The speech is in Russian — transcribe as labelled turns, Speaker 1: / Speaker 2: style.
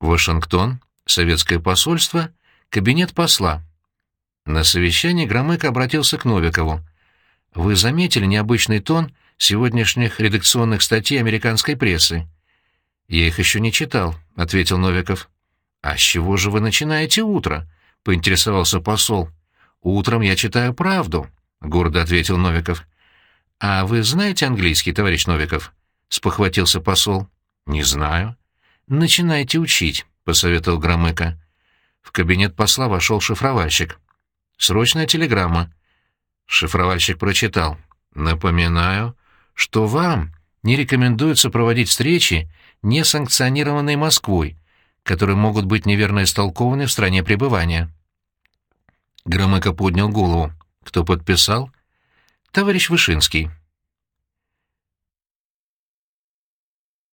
Speaker 1: Вашингтон, советское посольство, кабинет посла. На совещании Громыко обратился к Новикову. «Вы заметили необычный тон сегодняшних редакционных статей американской прессы?» «Я их еще не читал», — ответил Новиков. «А с чего же вы начинаете утро?» — поинтересовался посол. «Утром я читаю правду», — гордо ответил Новиков. «А вы знаете английский, товарищ Новиков?» — спохватился посол. «Не знаю». «Начинайте учить», — посоветовал Громыко. В кабинет посла вошел шифровальщик. «Срочная телеграмма». Шифровальщик прочитал. «Напоминаю, что вам не рекомендуется проводить встречи, не санкционированные Москвой, которые могут быть неверно истолкованы в стране пребывания». Громыко поднял голову. «Кто подписал?» «Товарищ Вышинский».